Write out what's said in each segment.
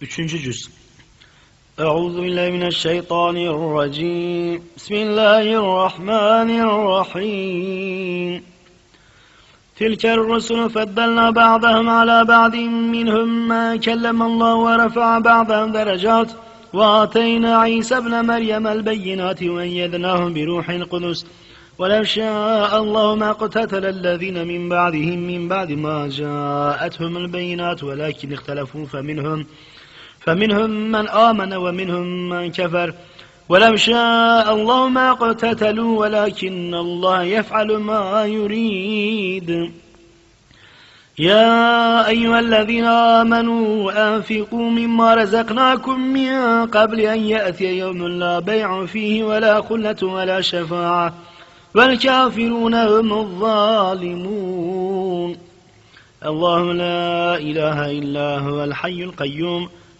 Üçüncü cüz. Euzu billahi mineşşeytanirracim. Bismillahirrahmanirrahim. تلك الرسل فضلنا بعضهم على بعض منهم ما كلم الله ورفع بعضهم درجات وآتينا عيسى ابن مريم البينات وأيدناه بروح القدس ولو شاء الله ما قتتل الذين من بعدهم من بعد ما جاءتهم البينات ولكن اختلفوا فمنهم فمنهم من آمن ومنهم من كفر. ولو شاء الله ما اقتتلوا ولكن الله يفعل ما يريد. يا أيها الذين آمنوا أنفقوا مما رزقناكم من قبل أن يأتي يوم لا بيع فيه ولا خلة ولا شفاعة. والكافرون هم الظالمون. الله لا إله إلا هو الحي القيوم.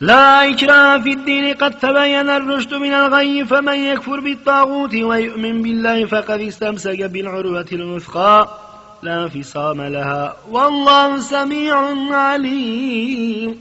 لا إكراه في الدين قد تبين الرشد من الغي فمن يكفر بالطاغوت ويؤمن بالله فقد استمسك بالعروة الوثقى. لا انفصام لها. والله سميع عليم.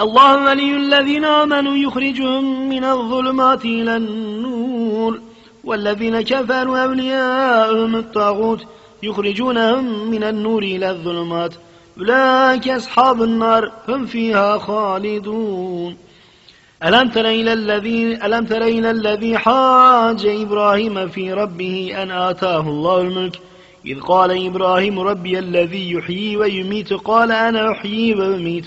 الله ولي الذين آمنوا يخرجهم من الظلمات إلى النور. والذين كفروا أولياءهم الطاغوت يخرجونهم من النور إلى الظلمات. أولئك أصحاب النار هم فيها خالدون. ألم تر إلى الذي ألم تر إلى الذي حاج إبراهيم في ربه أن آتاه الله الملك؟ إذ قال إبراهيم ربي الذي يحيي ويميت. قال أنا أحيي وأميت.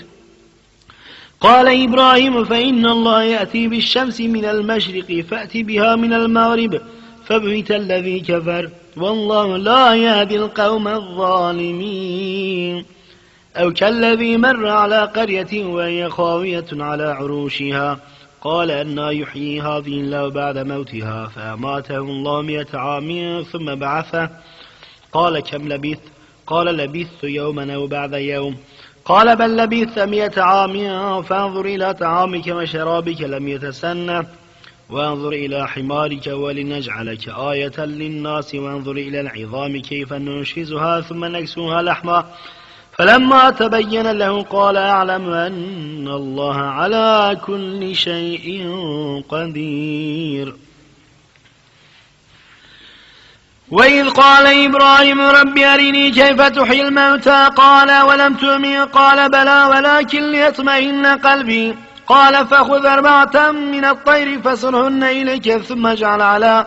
قال إبراهيم فإن الله يأتي بالشمس من المشرق فأت بها من المغرب فبهت الذي كفر. والله لا يهدي القوم الظالمين. أو كالذي مر على قرية وهي خاوية على عروشها قال أنا يحيي هذه الله بعد موتها فأماته الله مئة عام ثم بعثه. قال كم لبثت؟ قال لبثت يوما أو بعد يوم. قال بل لبثت مئة عام فانظر إلى طعامك وشرابك لم يتسنى وانظر إلى حمارك ولنجعلك آية للناس وانظر إلى العظام كيف ننشزها ثم نكسوها لحما. فلما تبين له قال أعلم أن الله على كل شيء قدير. وإذ قال إبراهيم رب أرني كيف تحيي الموتى؟ قال ولم تؤمن؟ قال بلى ولكن ليطمئن قلبي. قال فخذ أربعة من الطير فصرهن إليك ثم اجعل على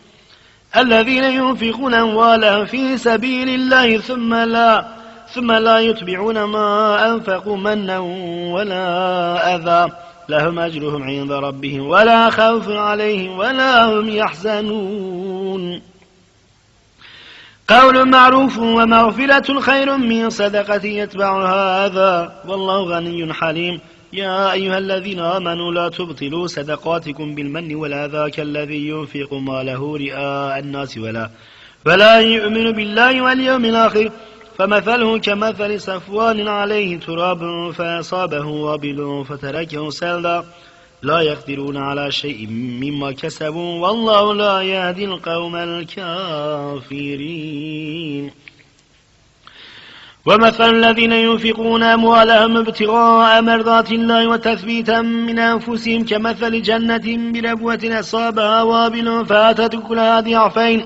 الذين ينفقون أموالهم في سبيل الله ثم لا ثم لا يتبعون ما أنفقوا منا ولا أذى. لهم أجرهم عند ربهم ولا خوف عليهم ولا هم يحزنون. قول معروف ومغفرة خير من صدقة يتبعها هذا. والله غني حليم. يا أيها الذين آمنوا لا تبطلوا صدقاتكم بالمن والأذى كالذي ينفق ماله رئاء الناس ولا ولا يؤمن بالله واليوم الآخر. فمثله كمثل صفوان عليه تراب فأصابه وابل فتركه سلدا. لا يقدرون على شيء مما كسبوا والله لا يهدي القوم الكافرين. ومثل الذين ينفقون أموالهم ابتغاء مرضات الله وتثبيتا من أنفسهم كمثل جنة بربوة أصابها وابل فأتت كلها ضعفين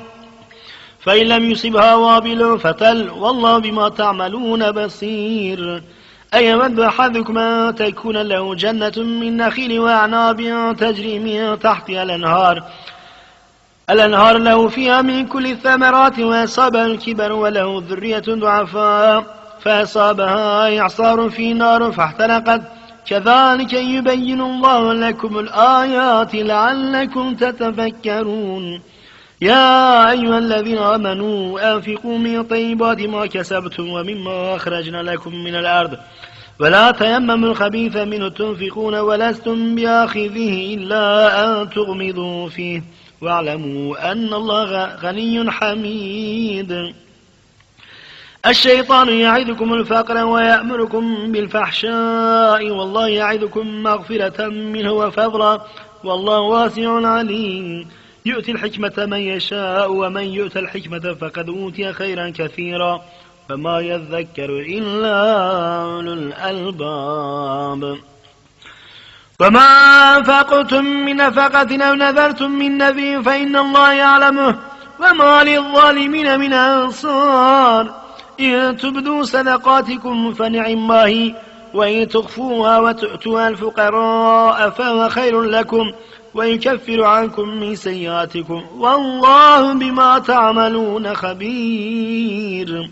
فإن لم يصبها وابل فتل والله بما تعملون بصير أيود أحدكم أن تكون له جنة من نخيل وأعناب تجري من تحتها الأنهار الأنهار له فيها من كل الثمرات وأصابها الكبر وله ذرية ضعفاء فأصابها إعصار في نار فاحترقت كذلك يبين الله لكم الآيات لعلكم تتفكرون. يا أيها الذين آمنوا أنفقوا من طيبات ما كسبتم ومما أخرجنا لكم من الأرض. ولا تيمموا الخبيث منه تنفقون ولستم بآخذه إلا أن تغمضوا فيه. واعلموا أن الله غني حميد. الشيطان يعدكم الفقر ويأمركم بالفحشاء والله يعدكم مغفرة منه وفضلا والله واسع عليم. يؤتي الحكمة من يشاء ومن يؤتى الحكمة فقد أوتي خيرا كثيرا. فما يذكر إلا أولو الألباب. وما أنفقتم من نفقة أو نذرتم من نذير فإن الله يعلمه وما للظالمين من أنصار إن تبدوا صدقاتكم فنعم الله وإن تخفوها وتؤتوها الفقراء فهو خير لكم ويكفر عنكم من سيئاتكم والله بما تعملون خبير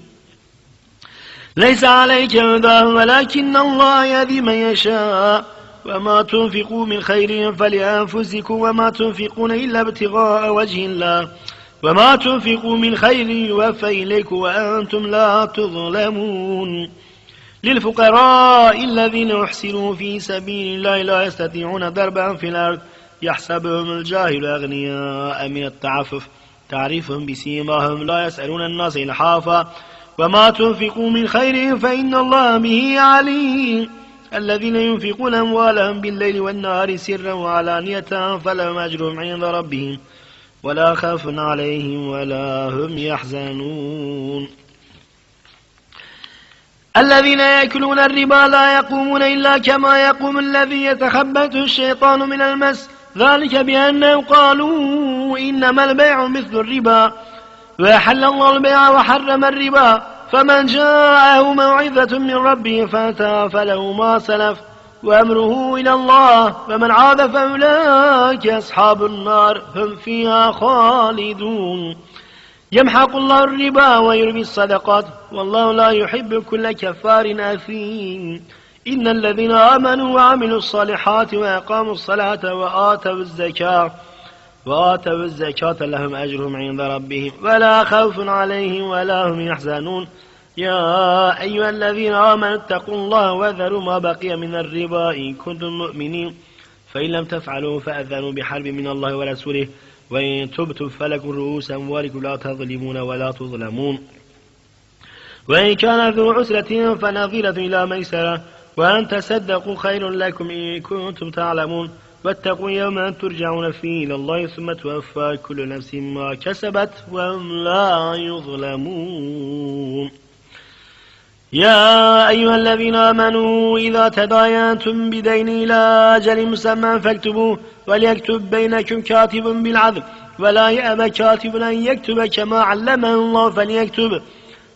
ليس عليك هداهم ولكن الله يهدي من يشاء وما تنفقوا من خير فلأنفسكم وما تنفقون إلا ابتغاء وجه الله. وما تنفقوا من خير يوفى إليكم وأنتم لا تظلمون. للفقراء الذين أحسنوا في سبيل الله لا يستطيعون ضربا في الأرض يحسبهم الجاهل أغنياء من التعفف. تعرفهم بسيماهم لا يسألون الناس إلحافا. وما تنفقوا من خير فإن الله به عليم. الذين ينفقون أموالهم بالليل والنهار سرا وعلانية فلهم أجرهم عند ربهم ولا خوف عليهم ولا هم يحزنون. الذين يأكلون الربا لا يقومون إلا كما يقوم الذي يتخبته الشيطان من المس. ذلك بأنه قالوا إنما البيع مثل الربا. وأحل الله البيع وحرم الربا. فمن جاءه موعظة من ربه فأتى فله ما سلف وأمره إلى الله فمن عاد فأولئك أصحاب النار هم فيها خالدون. يمحق الله الربا ويربي الصدقات والله لا يحب كل كفار أثيم. إن الذين آمنوا وعملوا الصالحات وأقاموا الصلاة وآتوا الزكاة وآتوا الزكاة لهم أجرهم عند ربهم ولا خوف عليهم ولا هم يحزنون. يا أيها الذين آمنوا اتقوا الله وذروا ما بقي من الربا إن كنتم مؤمنين. فإن لم تفعلوا فأذنوا بحرب من الله ورسوله. وإن تبتم فلكم رؤوس أموالكم لا تظلمون ولا تظلمون. وإن كان ذو عسرة فنظيرة إلى ميسرة. وأن تصدقوا خير لكم إن كنتم تعلمون. واتقوا يوما ترجعون فيه إلى الله ثم توفى كل نفس ما كسبت وهم لا يظلمون. يا أيها الذين آمنوا إذا تداينتم بدين إلى أجل مسمى فاكتبوه وليكتب بينكم كاتب بالعدل ولا يأبى كاتب أن يكتب كما علمه الله فليكتب.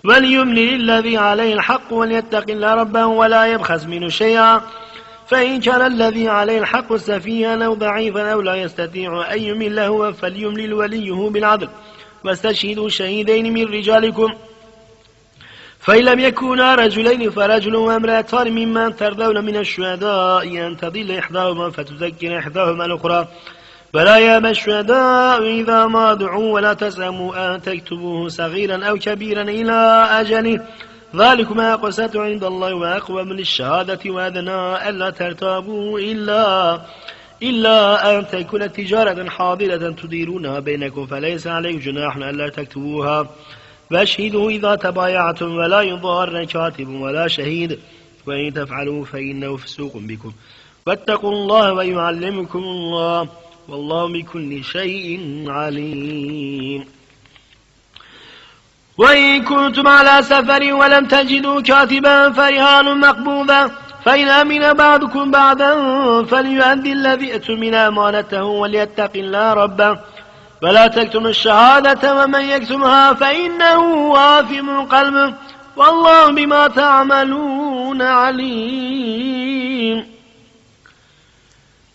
وليملل الذي عليه الحق وليتق الله ربه ولا يبخس منه شيئا. فإن كان الذي عليه الحق سفيها أو ضعيفا أو لا يستطيع أن يمل هو فليملل وليه بالعدل. واستشهدوا شهيدين من رجالكم. فإن لم يكونا رجلين فرجل وامرأتان ممن ترضون من الشهداء أن تضل إحداهما فتذكر إحداهما الأخرى. ولا يابى الشهداء إذا ما دعوا ولا تسأموا أن تكتبوه صغيرا أو كبيرا إلى أجله. ذلكم أقسط عند الله وأقوم للشهادة وأدنى ألا ترتابوا إلا إلا أن تكون تجارة حاضرة تديرونها بينكم فليس عليكم جناح ألا تكتبوها. فاشهدوا إذا تبايعتم ولا يضار كاتب ولا شهيد وإن تفعلوا فإنه فسوق بكم. واتقوا الله ويعلمكم الله والله بكل شيء عليم. وإن كنتم على سفر ولم تجدوا كاتبا فرهان مقبوضا. فإن أمن بعضكم بعدا فليؤدي الذي أتمن أمانته وليتق الله ربه. فلا تكتم الشهادة ومن يكتمها فإنه آثم قلبه. والله بما تعملون عليم.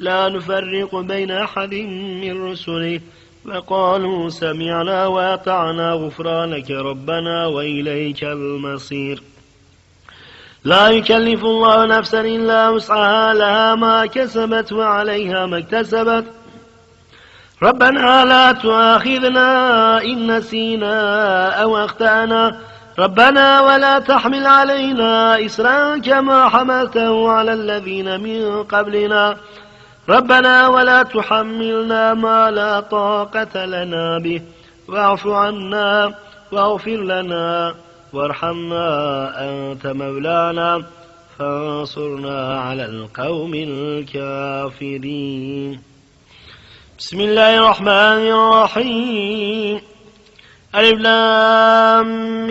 لا نفرق بين أحد من رسله. وقالوا سمعنا وأطعنا غفرانك ربنا وإليك المصير. لا يكلف الله نفسا إلا وسعها لها ما كسبت وعليها ما اكتسبت. ربنا لا تؤاخذنا إن نسينا أو أخطأنا. ربنا ولا تحمل علينا إسرا كما حملته على الذين من قبلنا. ربنا ولا تحملنا ما لا طاقة لنا به. واعف عنا واغفر لنا وارحمنا أنت مولانا. فانصرنا على القوم الكافرين. بسم الله الرحمن الرحيم. ألف لام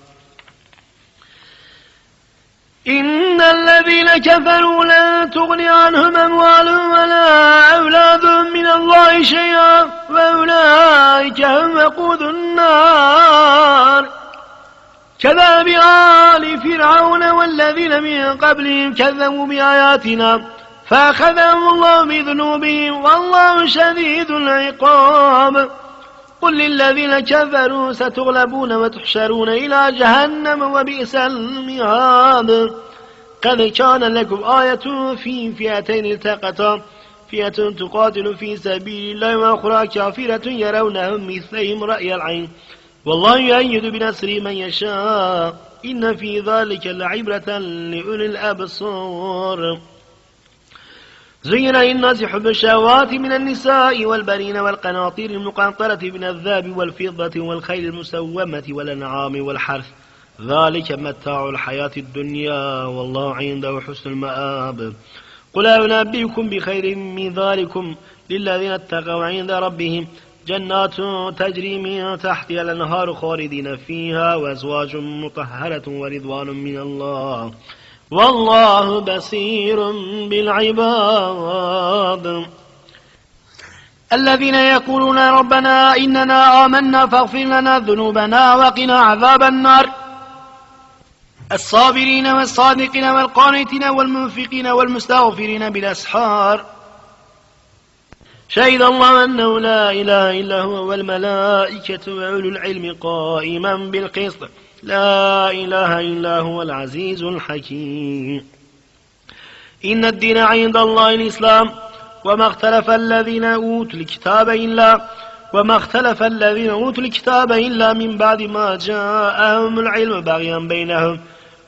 إن الذين كفروا لن تغني عنهم أموالهم ولا أولادهم من الله شيئا وأولئك هم وقود النار. كذا بآل فرعون والذين من قبلهم كذبوا بآياتنا فأخذهم الله بذنوبهم والله شديد العقاب. قل للذين كفروا ستغلبون وتحشرون إلى جهنم وبئس المهاد. قد كان لكم آية في فئتين التقطا فئة تقاتل في سبيل الله وأخرى كافرة يرونهم مثلهم رأي العين. والله يؤيد بنصر من يشاء. إن في ذلك لعبرة لأولي الأبصار. زين للناس حب الشهوات من النساء والبنين والقناطير المقنطرة من الذهب والفضة والخيل المسومة والأنعام والحرث. ذلك متاع الحياة الدنيا والله عنده حسن المآب. قل أنبئكم بخير من ذلكم للذين اتقوا عند ربهم. جنات تجري من تحتها الأنهار خالدين فيها وأزواج مطهرة ورضوان من الله. والله بصير بالعباد. الذين يقولون ربنا إننا آمنا فاغفر لنا ذنوبنا وقنا عذاب النار. الصابرين والصادقين والقانتين والمنفقين والمستغفرين بالأسحار. شهد الله أنه لا إله إلا هو والملائكة وأولو العلم قائما بالقسط. لا إله إلا هو العزيز الحكيم. إن الدين عند الله الإسلام وما اختلف الذين أوتوا الكتاب إلا وما اختلف الذين أوتوا الكتاب إلا من بعد ما جاءهم العلم بغيا بينهم.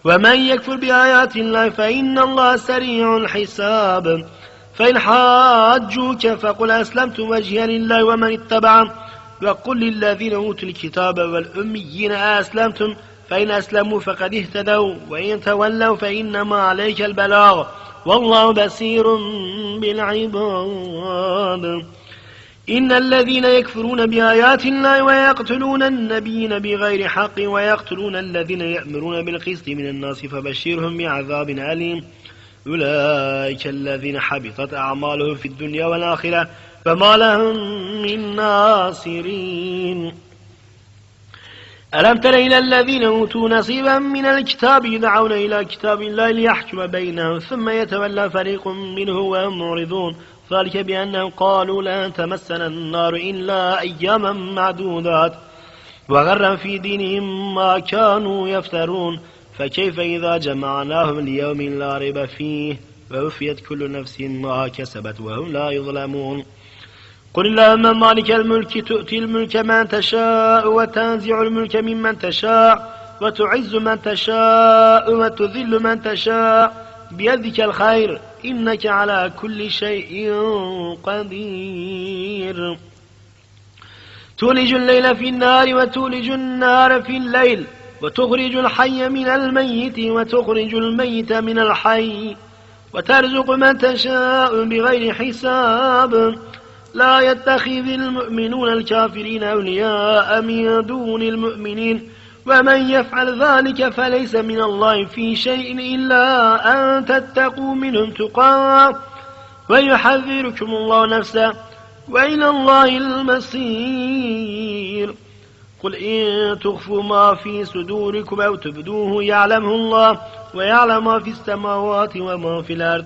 ومن يكفر بآيات الله فإن الله سريع الحساب. فإن حاجوك فقل أسلمت وجهي لله ومن اتبع وقل للذين أوتوا الكتاب والأميين أسلمتم فإن أسلموا فقد اهتدوا وإن تولوا فإنما عليك البلاغ. والله بصير بالعباد. إن الذين يكفرون بآيات الله ويقتلون النبيين بغير حق ويقتلون الذين يأمرون بالقسط من الناس فبشرهم بعذاب أليم. أولئك الذين حبطت أعمالهم في الدنيا والآخرة. فما لهم من ناصرين. ألم تر إلى الذين أوتوا نصيبا من الكتاب يدعون إلى كتاب الله ليحكم بينهم ثم يتولى فريق منه وهم معرضون. ذلك بأنهم قالوا لا تمسنا النار إلا أياما معدودات. وغرا في دينهم ما كانوا يفترون. فكيف إذا جمعناهم ليوم لا ريب فيه؟ ووفيت كل نفس ما كسبت وهم لا يظلمون. قل اللهم مالك الملك تؤتي الملك من تشاء وتنزع الملك ممن تشاء وتعز من تشاء وتذل من تشاء بيدك الخير إنك على كل شيء قدير تولج الليل في النار وتولج النار في الليل وتخرج الحي من الميت وتخرج الميت من الحي وترزق من تشاء بغير حساب لا يتخذ المؤمنون الكافرين أولياء من دون المؤمنين ومن يفعل ذلك فليس من الله في شيء إلا أن تتقوا منهم تقى ويحذركم الله نفسه وإلى الله المصير. قل إن تخفوا ما في صدوركم أو تبدوه يعلمه الله ويعلم ما في السماوات وما في الأرض.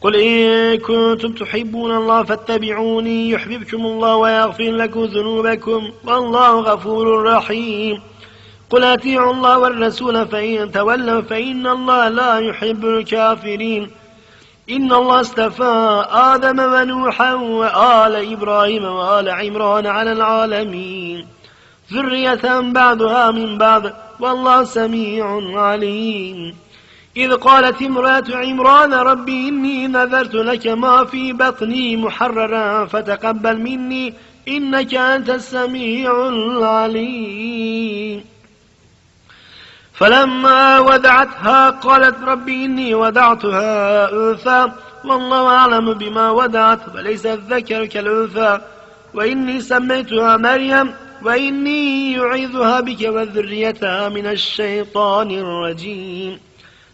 قل إن كنتم تحبون الله فاتبعوني يحببكم الله ويغفر لكم ذنوبكم والله غفور رحيم. قل أطيعوا الله والرسول فإن تولوا فإن الله لا يحب الكافرين. إن الله استفى آدم ونوحا وآل إبراهيم وآل عمران على العالمين. ذرية بعضها من بعض والله سميع عليم. إذ قالت امرأة عمران ربي إني نذرت لك ما في بطني محررا فتقبل مني إنك أنت السميع العليم. فلما ودعتها قالت ربي إني ودعتها أنثى والله أعلم بما ودعت وليس الذكر كالأنثى. وإني سميتها مريم وإني يعيذها بك وذريتها من الشيطان الرجيم.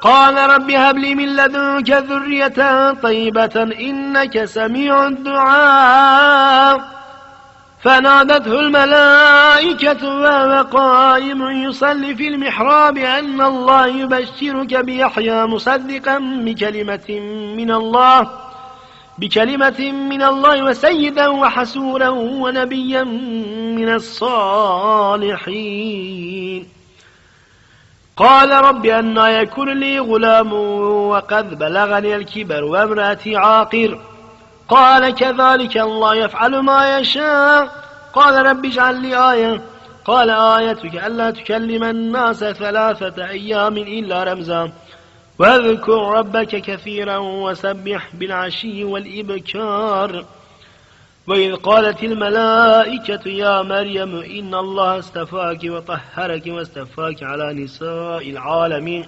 قال رب هب لي من لدنك ذرية طيبة إنك سميع الدعاء. فنادته الملائكة وهو قائم يصلي في المحراب أن الله يبشرك بيحيى مصدقا بكلمة من الله بكلمة من الله وسيدا وحسورا ونبيا من الصالحين. قال رب أنا يكون لي غلام وقد بلغني الكبر وامرأتي عاقر. قال كذلك الله يفعل ما يشاء. قال رب اجعل لي آية. قال آيتك ألا تكلم الناس ثلاثة أيام إلا رمزا. واذكر ربك كثيرا وسبح بالعشي والإبكار. وإذ قالت الملائكة يا مريم إن الله استفاك وطهرك واستفاك على نساء العالمين.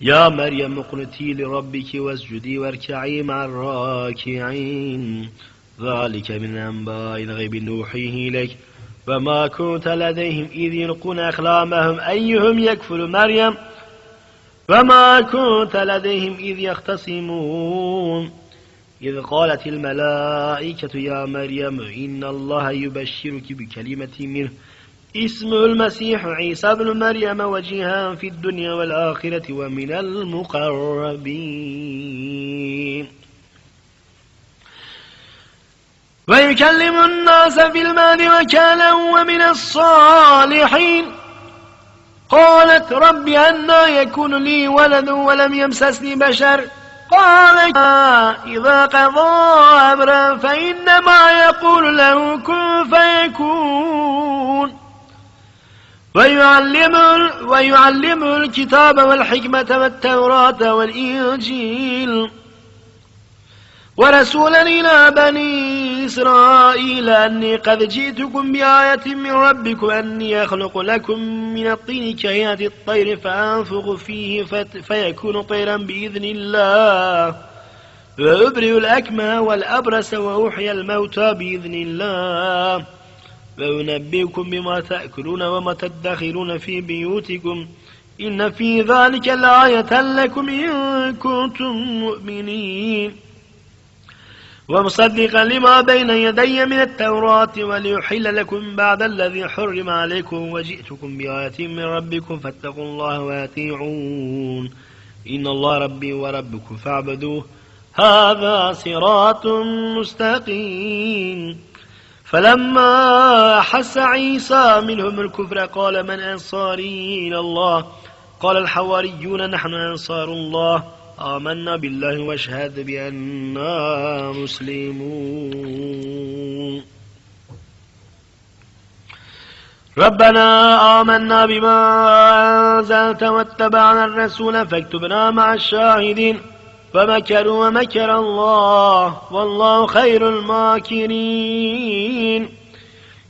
يا مريم اقنتي لربك واسجدي واركعي مع الراكعين. ذلك من أنباء الغيب نوحيه إليك. وما كنت لديهم إذ يلقون أخلامهم أيهم يكفل مريم؟ وما كنت لديهم إذ يختصمون؟ إذ قالت الملائكة يا مريم إن الله يبشرك بكلمة منه. اسمه المسيح عيسى بن مريم وجيها في الدنيا والآخرة ومن المقربين. ويكلم الناس في المال وكالا ومن الصالحين. قالت رب أنا يكون لي ولد ولم يمسسني بشر. قال إذا قضى أمرا فإنما يقول له كن فيكون. ويعلم, ويعلم الكتاب والحكمة والتوراة والإنجيل. ورسولا إلى بني إسرائيل أني قد جئتكم بآية من ربكم أني أخلق لكم من الطين كهيئة الطير فأنفخ فيه فيكون طيرا بإذن الله. وأبرئ الأكمى والأبرس وأحيى الموتى بإذن الله. وأنبئكم بما تأكلون وما تدخرون في بيوتكم. إن في ذلك لآية لكم إن كنتم مؤمنين. ومصدقا لما بين يدي من التوراة وليحل لكم بعد الذي حرم عليكم وجئتكم بآية من ربكم فاتقوا الله واتيعون إن الله ربي وربكم فاعبدوه. هذا صراط مستقيم. فلما حس عيسى منهم الكفر قال من أنصاري إلى الله؟ قال الحواريون نحن أنصار الله. آمنا بالله واشهد بأننا مسلمون. ربنا آمنا بما أنزلت واتبعنا الرسول فاكتبنا مع الشاهدين. فمكروا ومكر الله. والله خير الماكرين.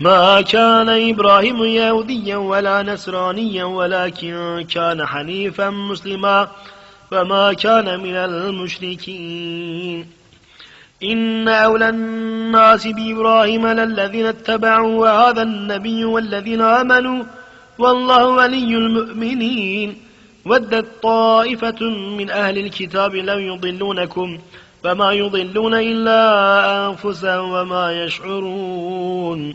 ما كان إبراهيم يهوديا ولا نصرانيا ولكن كان حنيفا مسلما وما كان من المشركين. إن أولى الناس بإبراهيم للذين اتبعوا وهذا النبي والذين آمنوا والله ولي المؤمنين. ودت طائفة من أهل الكتاب لو يضلونكم فما يضلون إلا أنفسهم وما يشعرون.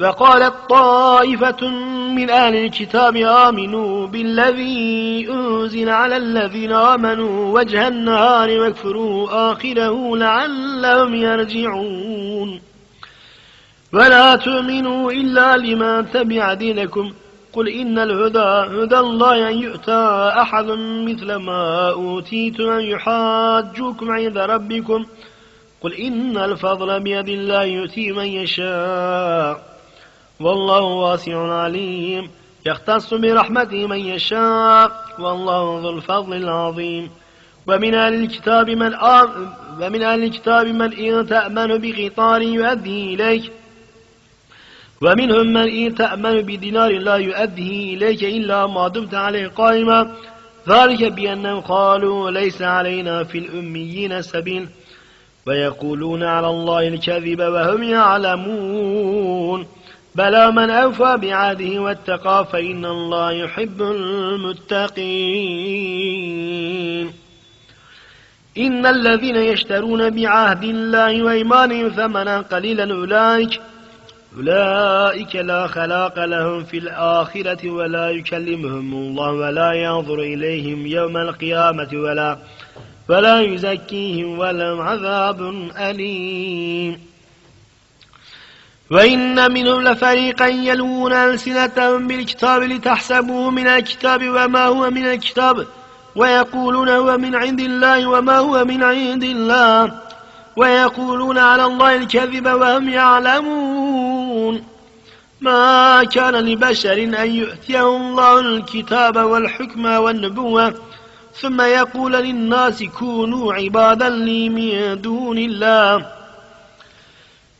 فقالت طائفة من أهل الكتاب آمنوا بالذي أنزل على الذين آمنوا وجه النهار واكفروا آخره لعلهم يرجعون. ولا تؤمنوا إلا لمن تبع دينكم. قل إن الهدى هدى الله أن يؤتى أحد مثل ما أوتيتم أن يحاجوكم عند ربكم. قل إن الفضل بيد الله يؤتي من يشاء. والله واسع عليم. يختص برحمته من يشاء. والله ذو الفضل العظيم. ومن أهل الكتاب من آم ومن أهل الكتاب من إن تأمن بقطار يؤدي إليك. ومنهم من إن تأمن بدينار لا يؤديه إليك إلا ما دمت عليه قائما. ذلك بأنهم قالوا ليس علينا في الأميين سبيل. ويقولون على الله الكذب وهم يعلمون. بلى من أوفى بعهده واتقى فإن الله يحب المتقين. إن الذين يشترون بعهد الله وإيمانهم ثمنا قليلا أولئك أولئك لا خلاق لهم في الآخرة ولا يكلمهم الله ولا ينظر إليهم يوم القيامة ولا ولا يزكيهم ولهم عذاب أليم. وإن منهم لفريقا يلوون ألسنتهم بالكتاب لتحسبوه من الكتاب وما هو من الكتاب ويقولون هو من عند الله وما هو من عند الله ويقولون على الله الكذب وهم يعلمون ما كان لبشر أن يؤتيه الله الكتاب والحكم والنبوة ثم يقول للناس كونوا عبادا لي من دون الله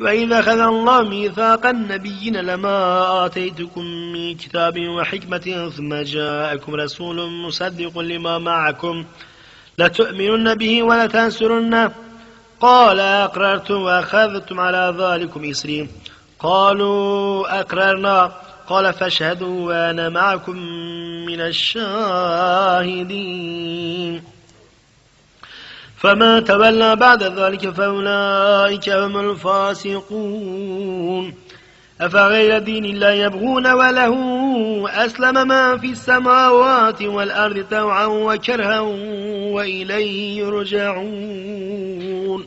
وإذا أخذ الله ميثاق النبيين لما آتيتكم من كتاب وحكمة ثم جاءكم رسول مصدق لما معكم لتؤمنن به ولتنصرنه. قال أقررتم وأخذتم على ذلكم إسري. قالوا أقررنا. قال فاشهدوا وأنا معكم من الشاهدين. فما تولى بعد ذلك فأولئك هم الفاسقون. أفغير دين الله يبغون وله أسلم ما في السماوات والأرض توعا وكرها وإليه يرجعون.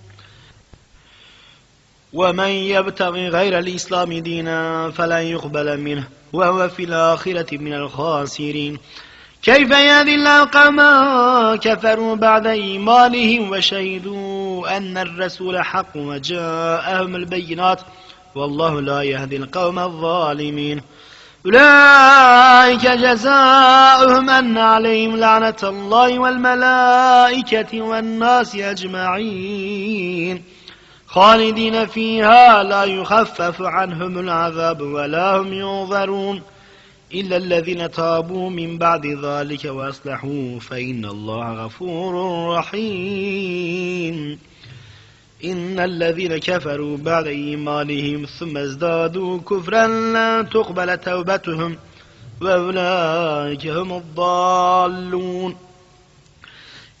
ومن يبتغي غير الإسلام دينا فلا يقبل منه وهو في الآخرة من الخاسرين. كيف يهدي الله قوما كفروا بعد إيمانهم وشهدوا أن الرسول حق وجاءهم البينات؟ والله لا يهدي القوم الظالمين. أولئك جزاؤهم أن عليهم لعنة الله والملائكة والناس أجمعين. خالدين فيها لا يخفف عنهم العذاب ولا هم ينظرون إلا الذين تابوا من بعد ذلك وأصلحوا فإن الله غفور رحيم. إن الذين كفروا بعد إيمانهم ثم ازدادوا كفرا لا تقبل توبتهم وأولئك هم الضالون.